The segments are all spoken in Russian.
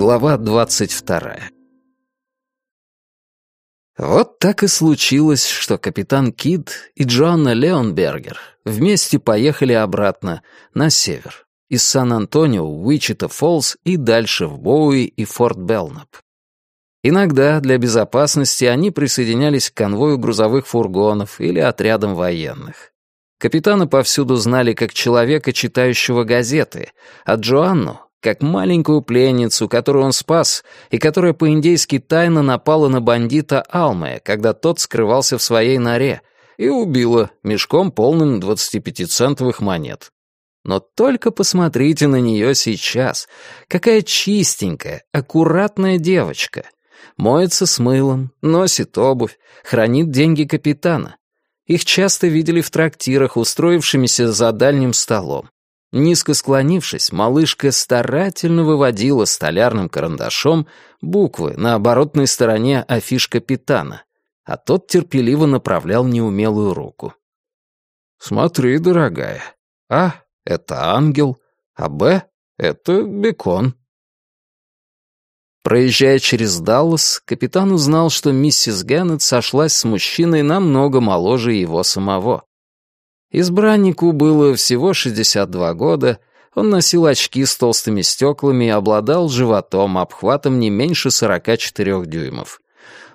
Глава двадцать вторая Вот так и случилось, что капитан Кид и Джоанна Леонбергер вместе поехали обратно, на север, из Сан-Антонио в Уичита-Фоллс и дальше в Боуи и Форт Белнап. Иногда для безопасности они присоединялись к конвою грузовых фургонов или отрядам военных. Капитана повсюду знали как человека, читающего газеты, а Джоанну — как маленькую пленницу, которую он спас, и которая по-индейски тайно напала на бандита Алмая, когда тот скрывался в своей норе, и убила мешком полным 25-центовых монет. Но только посмотрите на нее сейчас. Какая чистенькая, аккуратная девочка. Моется с мылом, носит обувь, хранит деньги капитана. Их часто видели в трактирах, устроившимися за дальним столом. Низко склонившись, малышка старательно выводила столярным карандашом буквы на оборотной стороне афиш капитана, а тот терпеливо направлял неумелую руку. «Смотри, дорогая, А — это ангел, а Б — это бекон». Проезжая через Даллас, капитан узнал, что миссис Геннет сошлась с мужчиной намного моложе его самого. Избраннику было всего 62 года, он носил очки с толстыми стеклами и обладал животом, обхватом не меньше 44 дюймов.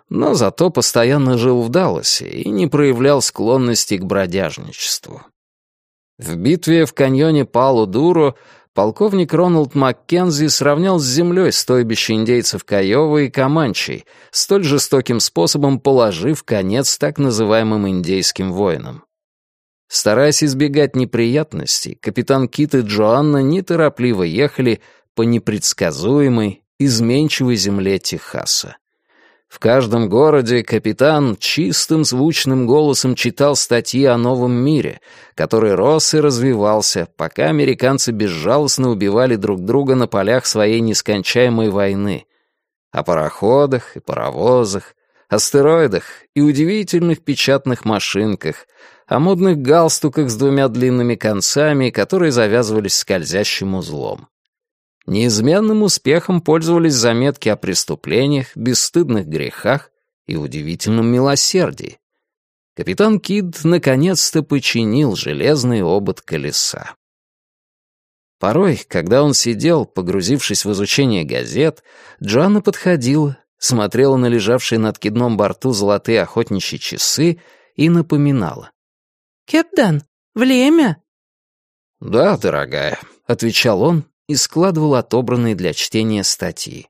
Но зато постоянно жил в Далласе и не проявлял склонности к бродяжничеству. В битве в каньоне Палу-Дуро полковник Роналд Маккензи сравнял с землей стойбище индейцев Каёва и Каманчей, столь жестоким способом положив конец так называемым индейским воинам. Стараясь избегать неприятностей, капитан Кит и Джоанна неторопливо ехали по непредсказуемой, изменчивой земле Техаса. В каждом городе капитан чистым звучным голосом читал статьи о новом мире, который рос и развивался, пока американцы безжалостно убивали друг друга на полях своей нескончаемой войны. О пароходах и паровозах, астероидах и удивительных печатных машинках, о модных галстуках с двумя длинными концами, которые завязывались скользящим узлом. Неизменным успехом пользовались заметки о преступлениях, бесстыдных грехах и удивительном милосердии. Капитан Кид наконец-то починил железный обод колеса. Порой, когда он сидел, погрузившись в изучение газет, Джоанна подходила, смотрела на лежавшие на откидном борту золотые охотничьи часы и напоминала. «Кэптен, время?» «Да, дорогая», — отвечал он и складывал отобранные для чтения статьи.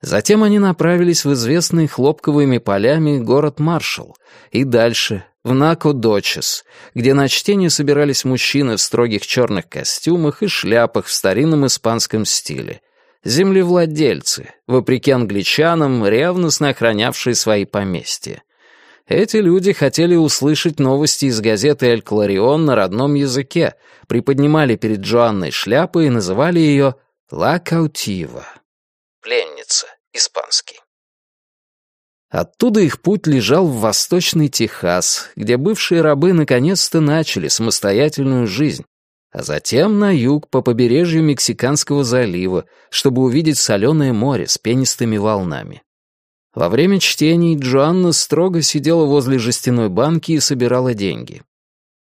Затем они направились в известный хлопковыми полями город Маршалл и дальше, в Нако-Дочес, где на чтение собирались мужчины в строгих черных костюмах и шляпах в старинном испанском стиле, землевладельцы, вопреки англичанам, ревностно охранявшие свои поместья. Эти люди хотели услышать новости из газеты «Эль Кларион» на родном языке, приподнимали перед Джоанной шляпы и называли ее «Ла Каутива» — «Пленница», испанский. Оттуда их путь лежал в восточный Техас, где бывшие рабы наконец-то начали самостоятельную жизнь, а затем на юг по побережью Мексиканского залива, чтобы увидеть соленое море с пенистыми волнами. Во время чтений Джоанна строго сидела возле жестяной банки и собирала деньги.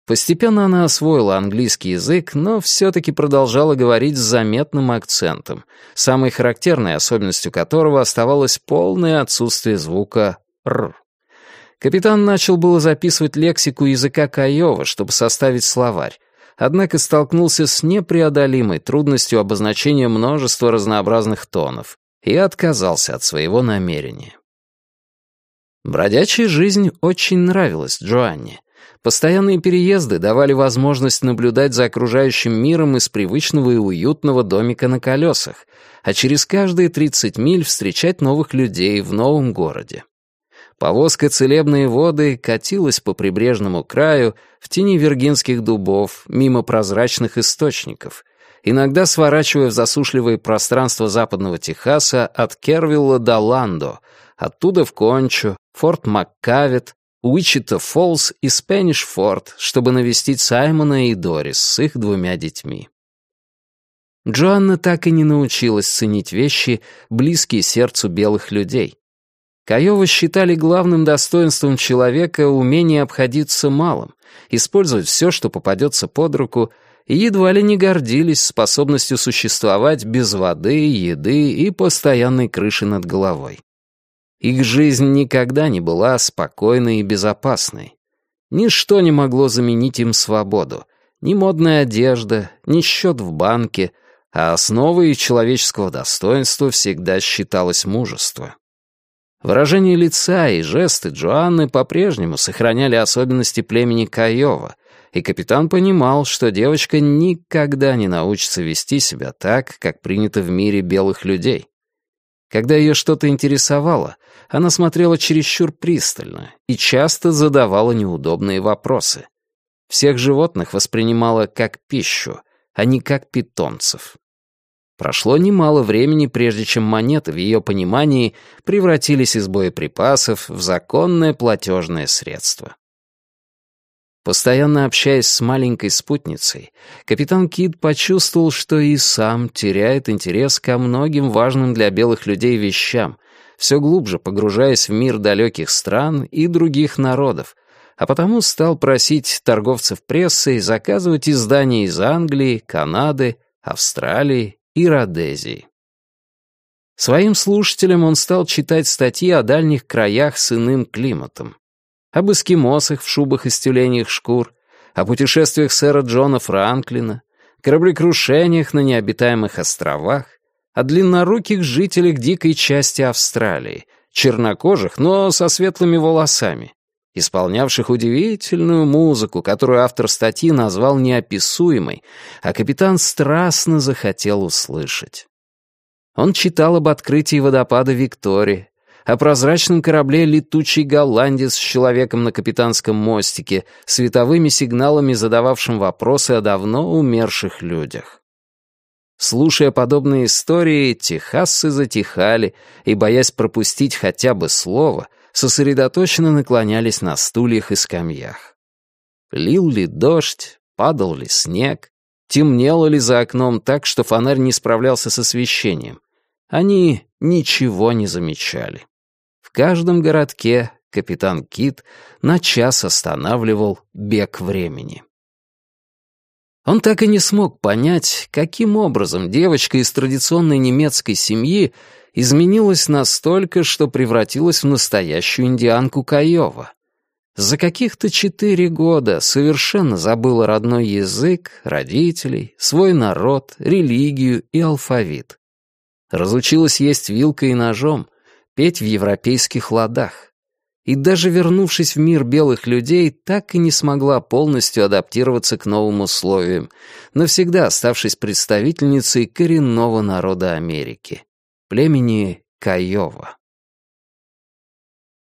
Постепенно она освоила английский язык, но все-таки продолжала говорить с заметным акцентом, самой характерной особенностью которого оставалось полное отсутствие звука «р». Капитан начал было записывать лексику языка Каева, чтобы составить словарь, однако столкнулся с непреодолимой трудностью обозначения множества разнообразных тонов, и отказался от своего намерения. Бродячая жизнь очень нравилась Джоанне. Постоянные переезды давали возможность наблюдать за окружающим миром из привычного и уютного домика на колесах, а через каждые 30 миль встречать новых людей в новом городе. Повозка «Целебные воды» катилась по прибрежному краю в тени виргинских дубов, мимо прозрачных источников, иногда сворачивая в засушливые пространства западного Техаса от Кервилла до Ландо, оттуда в Кончу, Форт Маккавит, Уичита Фоллс и Спэниш Форт, чтобы навестить Саймона и Дорис с их двумя детьми. Джоанна так и не научилась ценить вещи, близкие сердцу белых людей. Каёва считали главным достоинством человека умение обходиться малым, использовать все, что попадется под руку, и едва ли не гордились способностью существовать без воды, еды и постоянной крыши над головой. Их жизнь никогда не была спокойной и безопасной. Ничто не могло заменить им свободу. Ни модная одежда, ни счет в банке, а основой человеческого достоинства всегда считалось мужество. Выражение лица и жесты Джоанны по-прежнему сохраняли особенности племени Каева, и капитан понимал, что девочка никогда не научится вести себя так, как принято в мире белых людей. Когда ее что-то интересовало, она смотрела чересчур пристально и часто задавала неудобные вопросы. Всех животных воспринимала как пищу, а не как питомцев. Прошло немало времени, прежде чем монеты в ее понимании превратились из боеприпасов в законное платежное средство. Постоянно общаясь с маленькой спутницей, капитан Кид почувствовал, что и сам теряет интерес ко многим важным для белых людей вещам, все глубже погружаясь в мир далеких стран и других народов, а потому стал просить торговцев прессой заказывать издания из Англии, Канады, Австралии и Родезии. Своим слушателям он стал читать статьи о дальних краях с иным климатом об эскимосах в шубах из тюленьих шкур, о путешествиях сэра Джона Франклина, кораблекрушениях на необитаемых островах, о длинноруких жителях дикой части Австралии, чернокожих, но со светлыми волосами, исполнявших удивительную музыку, которую автор статьи назвал неописуемой, а капитан страстно захотел услышать. Он читал об открытии водопада Виктории, о прозрачном корабле «Летучий голландец» с человеком на капитанском мостике, световыми сигналами задававшим вопросы о давно умерших людях. Слушая подобные истории, техассы затихали и, боясь пропустить хотя бы слово, сосредоточенно наклонялись на стульях и скамьях. Лил ли дождь, падал ли снег, темнело ли за окном так, что фонарь не справлялся с освещением. Они ничего не замечали каждом городке капитан Кит на час останавливал бег времени. Он так и не смог понять, каким образом девочка из традиционной немецкой семьи изменилась настолько, что превратилась в настоящую индианку Каева. За каких-то четыре года совершенно забыла родной язык, родителей, свой народ, религию и алфавит. Разучилась есть вилкой и ножом, петь в европейских ладах. И даже вернувшись в мир белых людей, так и не смогла полностью адаптироваться к новым условиям, навсегда оставшись представительницей коренного народа Америки, племени Каева.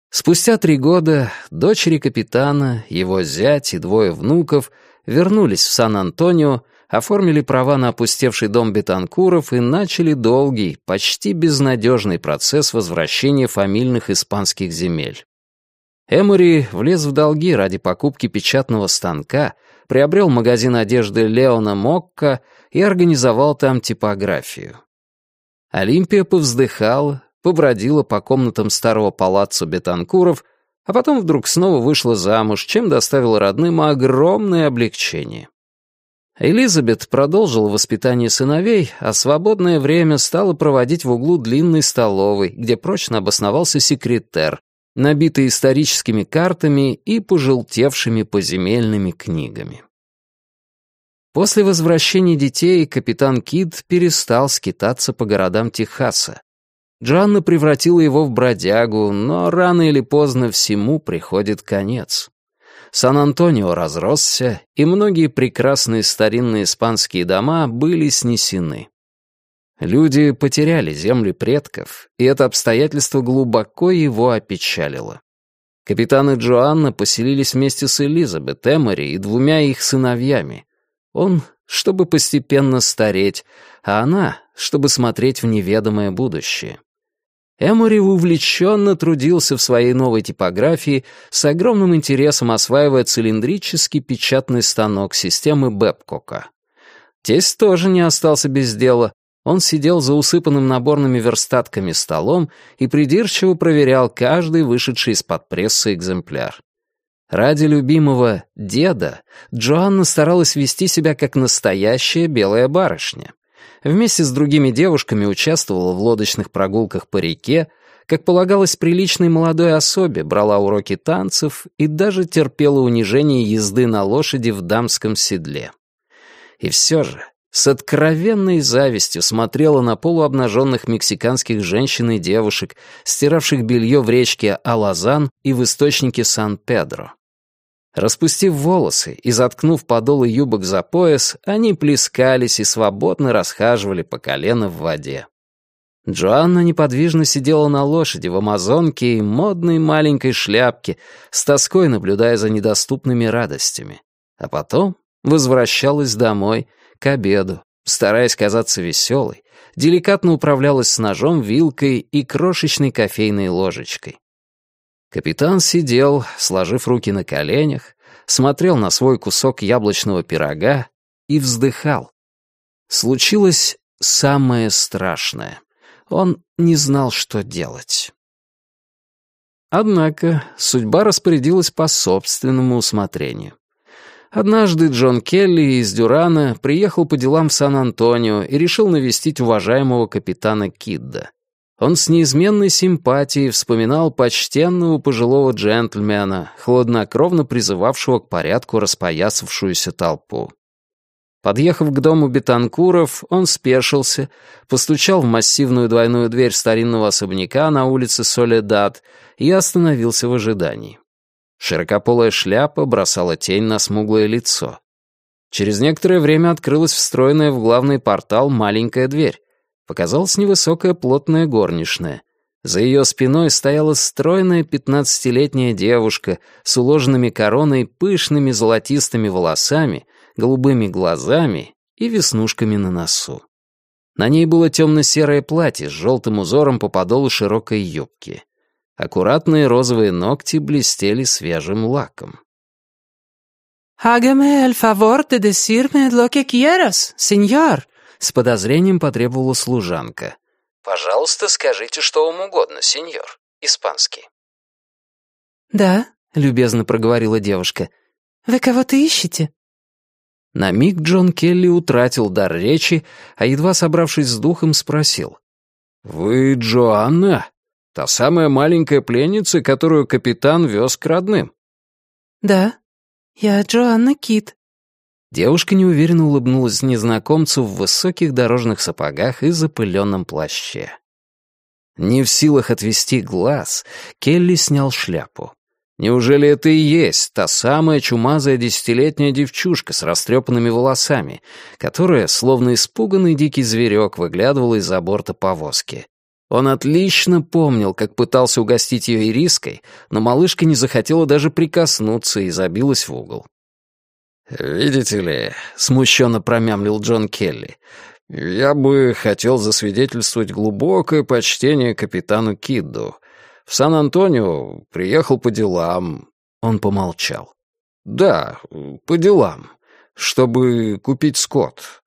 Спустя три года дочери капитана, его зять и двое внуков вернулись в Сан-Антонио, оформили права на опустевший дом Бетанкуров и начали долгий, почти безнадежный процесс возвращения фамильных испанских земель. Эмори влез в долги ради покупки печатного станка, приобрел магазин одежды Леона Мокко и организовал там типографию. Олимпия повздыхала, побродила по комнатам старого палаццо Бетанкуров, а потом вдруг снова вышла замуж, чем доставила родным огромное облегчение. Элизабет продолжила воспитание сыновей, а свободное время стала проводить в углу длинной столовой, где прочно обосновался секретер, набитый историческими картами и пожелтевшими поземельными книгами. После возвращения детей капитан Кид перестал скитаться по городам Техаса. Джанна превратила его в бродягу, но рано или поздно всему приходит конец. Сан-Антонио разросся, и многие прекрасные старинные испанские дома были снесены. Люди потеряли земли предков, и это обстоятельство глубоко его опечалило. Капитаны Джоанна поселились вместе с Элизабет, Эмори и двумя их сыновьями. Он, чтобы постепенно стареть, а она, чтобы смотреть в неведомое будущее. Эмори увлеченно трудился в своей новой типографии, с огромным интересом осваивая цилиндрический печатный станок системы Бэбкока. Тесть тоже не остался без дела. Он сидел за усыпанным наборными верстатками столом и придирчиво проверял каждый вышедший из-под прессы экземпляр. Ради любимого деда Джоанна старалась вести себя как настоящая белая барышня. Вместе с другими девушками участвовала в лодочных прогулках по реке, как полагалось приличной молодой особе, брала уроки танцев и даже терпела унижение езды на лошади в дамском седле. И все же с откровенной завистью смотрела на полуобнаженных мексиканских женщин и девушек, стиравших белье в речке Алазан и в источнике Сан-Педро. Распустив волосы и заткнув подолы юбок за пояс, они плескались и свободно расхаживали по колено в воде. Джоанна неподвижно сидела на лошади в амазонке и модной маленькой шляпке, с тоской наблюдая за недоступными радостями. А потом возвращалась домой — к обеду, стараясь казаться веселой, деликатно управлялась с ножом, вилкой и крошечной кофейной ложечкой. Капитан сидел, сложив руки на коленях, смотрел на свой кусок яблочного пирога и вздыхал. Случилось самое страшное. Он не знал, что делать. Однако судьба распорядилась по собственному усмотрению. Однажды Джон Келли из Дюрана приехал по делам в Сан-Антонио и решил навестить уважаемого капитана Кидда. Он с неизменной симпатией вспоминал почтенного пожилого джентльмена, хладнокровно призывавшего к порядку распоясавшуюся толпу. Подъехав к дому Бетанкуров, он спешился, постучал в массивную двойную дверь старинного особняка на улице Соледат и остановился в ожидании. Широкополая шляпа бросала тень на смуглое лицо. Через некоторое время открылась встроенная в главный портал маленькая дверь. Показалась невысокая плотная горничная. За ее спиной стояла стройная пятнадцатилетняя девушка с уложенными короной пышными золотистыми волосами, голубыми глазами и веснушками на носу. На ней было темно-серое платье с желтым узором по подолу широкой юбки. Аккуратные розовые ногти блестели свежим лаком. «Hágame el favor de decirme lo que quieras, señor», — с подозрением потребовала служанка. «Пожалуйста, скажите что вам угодно, сеньор. Испанский». «Да», — любезно проговорила девушка. «Вы кого-то ищете?» На миг Джон Келли утратил дар речи, а едва собравшись с духом, спросил. «Вы Джоанна?» Та самая маленькая пленница, которую капитан вез к родным. Да, я Джоанна Кит. Девушка неуверенно улыбнулась незнакомцу в высоких дорожных сапогах и запыленном плаще. Не в силах отвести глаз, Келли снял шляпу. Неужели это и есть та самая чумазая десятилетняя девчушка с растрепанными волосами, которая, словно испуганный дикий зверек, выглядывала из-за борта повозки? Он отлично помнил, как пытался угостить ее ириской, но малышка не захотела даже прикоснуться и забилась в угол. «Видите ли», — смущенно промямлил Джон Келли, «я бы хотел засвидетельствовать глубокое почтение капитану Кидду. В Сан-Антонио приехал по делам». Он помолчал. «Да, по делам, чтобы купить скот».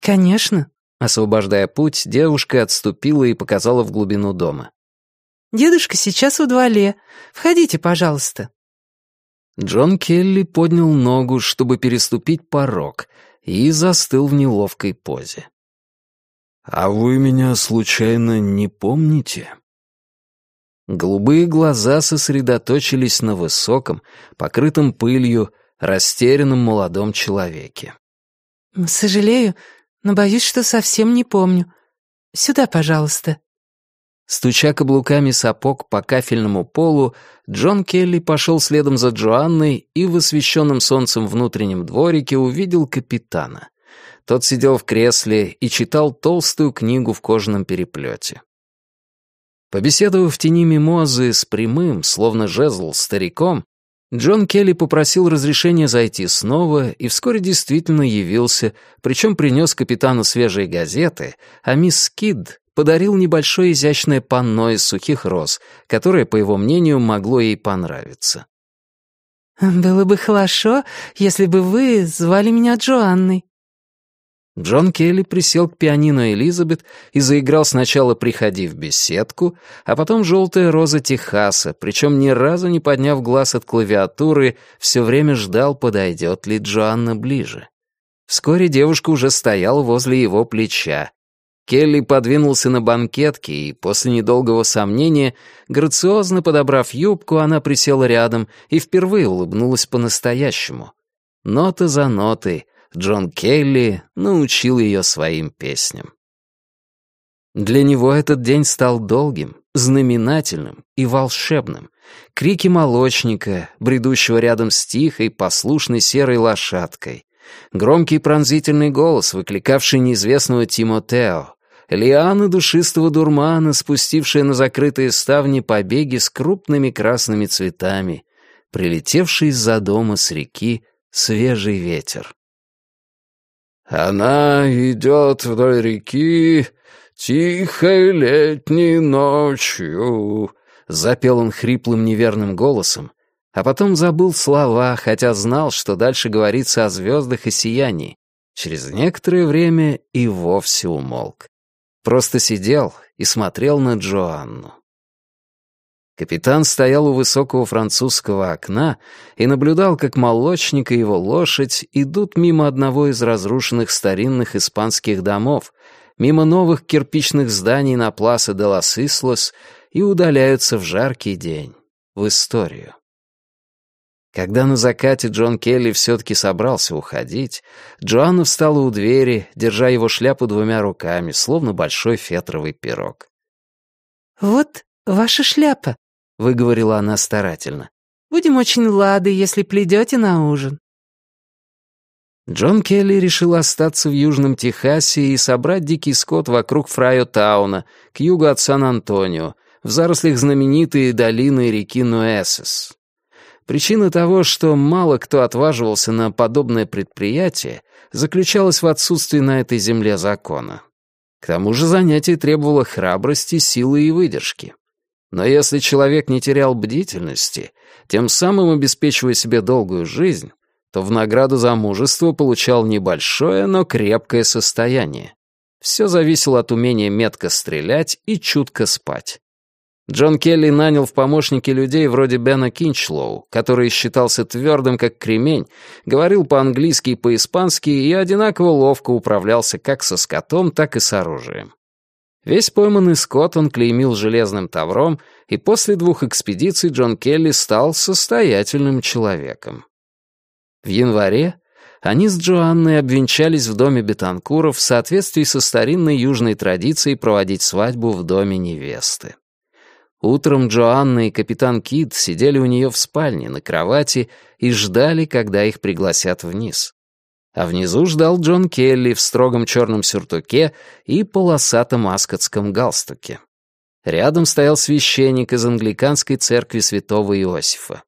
«Конечно», Освобождая путь, девушка отступила и показала в глубину дома. «Дедушка сейчас в дворе. Входите, пожалуйста». Джон Келли поднял ногу, чтобы переступить порог, и застыл в неловкой позе. «А вы меня, случайно, не помните?» Голубые глаза сосредоточились на высоком, покрытом пылью, растерянном молодом человеке. «Сожалею, но боюсь, что совсем не помню. Сюда, пожалуйста». Стуча каблуками сапог по кафельному полу, Джон Келли пошел следом за Джоанной и в освещенном солнцем внутреннем дворике увидел капитана. Тот сидел в кресле и читал толстую книгу в кожаном переплете. Побеседовав в тени мимозы с прямым, словно жезл, стариком, Джон Келли попросил разрешения зайти снова и вскоре действительно явился, причем принес капитану свежие газеты, а мисс Кид подарил небольшое изящное панно из сухих роз, которое, по его мнению, могло ей понравиться. «Было бы хорошо, если бы вы звали меня Джоанной». Джон Келли присел к пианино Элизабет и заиграл сначала «Приходи в беседку», а потом «Желтая роза Техаса», причем ни разу не подняв глаз от клавиатуры, все время ждал, подойдет ли Джоанна ближе. Вскоре девушка уже стояла возле его плеча. Келли подвинулся на банкетке, и после недолгого сомнения, грациозно подобрав юбку, она присела рядом и впервые улыбнулась по-настоящему. Нота за нотой — Джон Келли научил ее своим песням. Для него этот день стал долгим, знаменательным и волшебным. Крики молочника, бредущего рядом с тихой, послушной серой лошадкой. Громкий пронзительный голос, выкликавший неизвестного Тимотео. Лианы душистого дурмана, спустившие на закрытые ставни побеги с крупными красными цветами. Прилетевший из-за дома с реки свежий ветер. Она идет вдоль реки тихой летней ночью, — запел он хриплым неверным голосом, а потом забыл слова, хотя знал, что дальше говорится о звездах и сиянии. Через некоторое время и вовсе умолк. Просто сидел и смотрел на Джоанну. Капитан стоял у высокого французского окна и наблюдал, как молочник и его лошадь идут мимо одного из разрушенных старинных испанских домов, мимо новых кирпичных зданий на Пласа де лас Ислос и удаляются в жаркий день, в историю. Когда на закате Джон Келли все-таки собрался уходить, Джоанна встала у двери, держа его шляпу двумя руками, словно большой фетровый пирог. «Вот ваша шляпа», — выговорила она старательно. «Будем очень лады, если придете на ужин». Джон Келли решил остаться в Южном Техасе и собрать дикий скот вокруг Фрайо-тауна, к югу от Сан-Антонио, в зарослях знаменитой долины реки Нуэсес. Причина того, что мало кто отваживался на подобное предприятие, заключалась в отсутствии на этой земле закона. К тому же занятие требовало храбрости, силы и выдержки. Но если человек не терял бдительности, тем самым обеспечивая себе долгую жизнь, то в награду за мужество получал небольшое, но крепкое состояние. Все зависело от умения метко стрелять и чутко спать. Джон Келли нанял в помощники людей вроде Бена Кинчлоу, который считался твердым как кремень, говорил по-английски и по-испански и одинаково ловко управлялся как со скотом, так и с оружием. Весь пойманный скот он клеймил железным тавром, и после двух экспедиций Джон Келли стал состоятельным человеком. В январе они с Джоанной обвенчались в доме Бетанкуров в соответствии со старинной южной традицией проводить свадьбу в доме невесты. Утром Джоанна и капитан Кид сидели у нее в спальне на кровати и ждали, когда их пригласят вниз а внизу ждал Джон Келли в строгом черном сюртуке и полосатом аскотском галстуке. Рядом стоял священник из англиканской церкви святого Иосифа.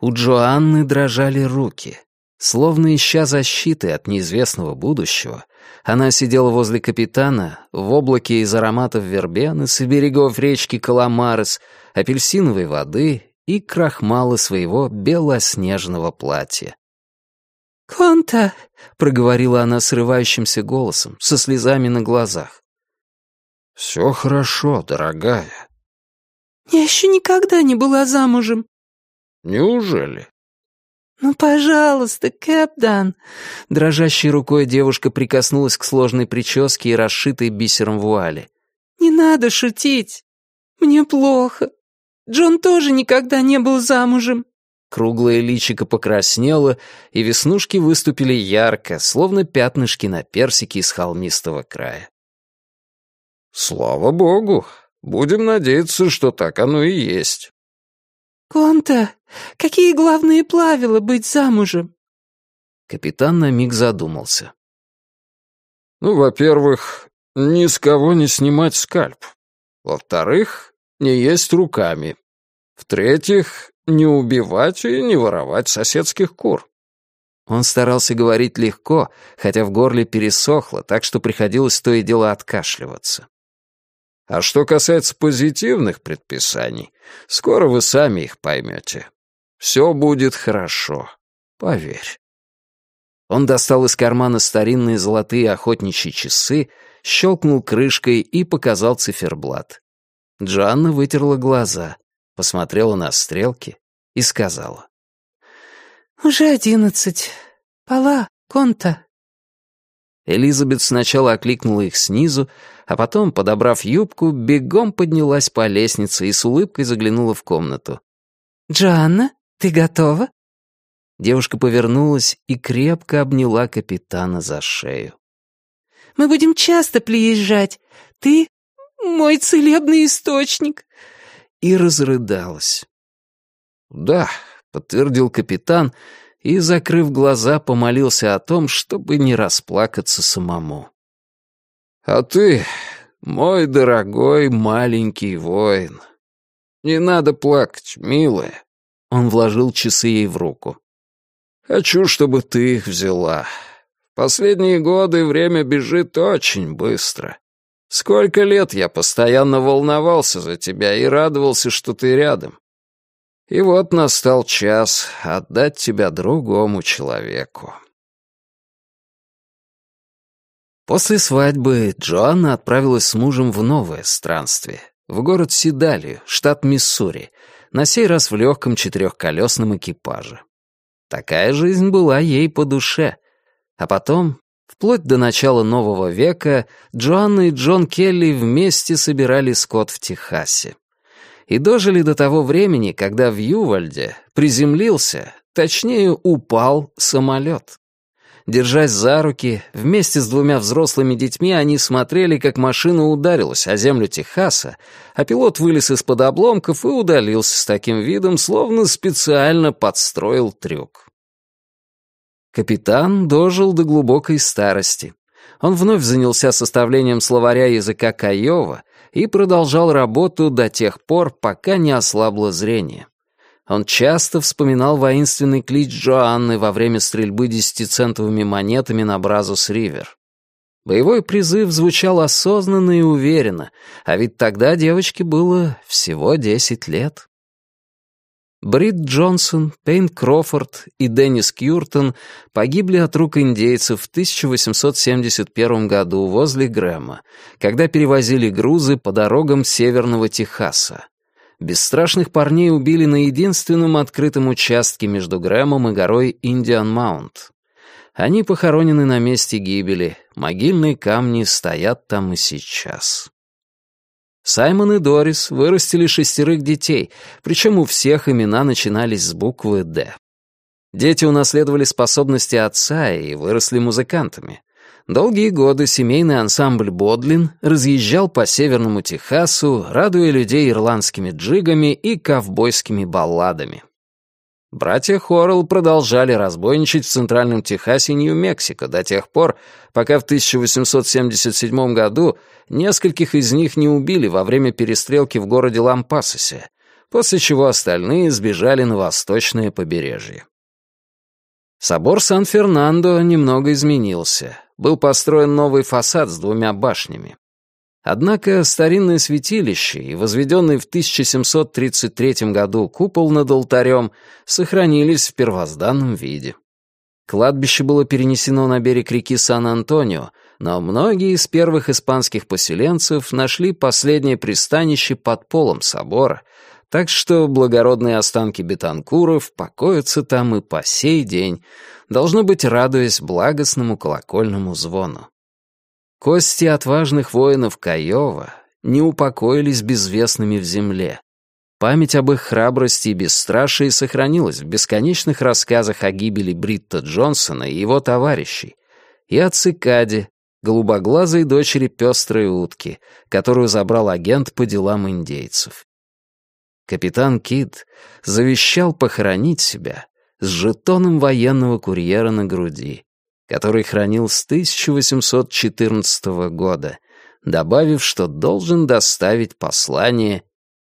У Джоанны дрожали руки. Словно ища защиты от неизвестного будущего, она сидела возле капитана в облаке из ароматов вербены с берегов речки Каламарес, апельсиновой воды и крахмала своего белоснежного платья. «Конта!» — проговорила она срывающимся голосом, со слезами на глазах. «Все хорошо, дорогая». «Я еще никогда не была замужем». «Неужели?» «Ну, пожалуйста, Кэпдан!» Дрожащей рукой девушка прикоснулась к сложной прическе и расшитой бисером вуали. «Не надо шутить. Мне плохо. Джон тоже никогда не был замужем». Круглое личико покраснело, и веснушки выступили ярко, словно пятнышки на персике из холмистого края. «Слава богу! Будем надеяться, что так оно и есть». «Конта, какие главные правила быть замужем?» Капитан на миг задумался. «Ну, во-первых, ни с кого не снимать скальп. Во-вторых, не есть руками. В-третьих, не убивать и не воровать соседских кур. Он старался говорить легко, хотя в горле пересохло, так что приходилось то и дело откашливаться. А что касается позитивных предписаний, скоро вы сами их поймете. Все будет хорошо, поверь. Он достал из кармана старинные золотые охотничьи часы, щелкнул крышкой и показал циферблат. Джоанна вытерла глаза, посмотрела на стрелки и сказала. «Уже одиннадцать. Пала, конта». Элизабет сначала окликнула их снизу, а потом, подобрав юбку, бегом поднялась по лестнице и с улыбкой заглянула в комнату. «Джоанна, ты готова?» Девушка повернулась и крепко обняла капитана за шею. «Мы будем часто приезжать. Ты мой целебный источник!» И разрыдалась. «Да», — подтвердил капитан, и, закрыв глаза, помолился о том, чтобы не расплакаться самому. «А ты, мой дорогой маленький воин, не надо плакать, милая». Он вложил часы ей в руку. «Хочу, чтобы ты их взяла. В последние годы время бежит очень быстро. Сколько лет я постоянно волновался за тебя и радовался, что ты рядом. И вот настал час отдать тебя другому человеку. После свадьбы Джоанна отправилась с мужем в новое странствие, в город Сидалию, штат Миссури, на сей раз в легком четырехколесном экипаже. Такая жизнь была ей по душе. А потом Вплоть до начала нового века Джоанна и Джон Келли вместе собирали скот в Техасе. И дожили до того времени, когда в Ювальде приземлился, точнее упал самолет. Держась за руки, вместе с двумя взрослыми детьми они смотрели, как машина ударилась о землю Техаса, а пилот вылез из-под обломков и удалился с таким видом, словно специально подстроил трюк. Капитан дожил до глубокой старости. Он вновь занялся составлением словаря языка Каева и продолжал работу до тех пор, пока не ослабло зрение. Он часто вспоминал воинственный клич Джоанны во время стрельбы десятицентовыми монетами на Бразус-Ривер. Боевой призыв звучал осознанно и уверенно, а ведь тогда девочке было всего десять лет. Брит Джонсон, Пейн Крофорд и Деннис Кьюртон погибли от рук индейцев в 1871 году возле Грэма, когда перевозили грузы по дорогам северного Техаса. Бесстрашных парней убили на единственном открытом участке между Грэмом и горой Индиан Маунт. Они похоронены на месте гибели, могильные камни стоят там и сейчас. Саймон и Дорис вырастили шестерых детей, причем у всех имена начинались с буквы «Д». Дети унаследовали способности отца и выросли музыкантами. Долгие годы семейный ансамбль «Бодлин» разъезжал по северному Техасу, радуя людей ирландскими джигами и ковбойскими балладами. Братья Хоррелл продолжали разбойничать в Центральном Техасе и Нью-Мексико до тех пор, пока в 1877 году нескольких из них не убили во время перестрелки в городе Лампасосе, после чего остальные сбежали на восточное побережье. Собор Сан-Фернандо немного изменился. Был построен новый фасад с двумя башнями. Однако старинное святилище и возведенный в 1733 году купол над алтарем сохранились в первозданном виде. Кладбище было перенесено на берег реки Сан-Антонио, но многие из первых испанских поселенцев нашли последнее пристанище под полом собора, так что благородные останки бетанкуров покоятся там и по сей день, должно быть, радуясь благостному колокольному звону. Кости отважных воинов Каева не упокоились безвестными в земле. Память об их храбрости и бесстрашии сохранилась в бесконечных рассказах о гибели Бритта Джонсона и его товарищей, и о цикаде, голубоглазой дочери пестрой утки, которую забрал агент по делам индейцев. Капитан Кид завещал похоронить себя с жетоном военного курьера на груди, который хранил с 1814 года, добавив, что должен доставить послание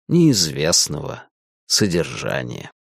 неизвестного содержания.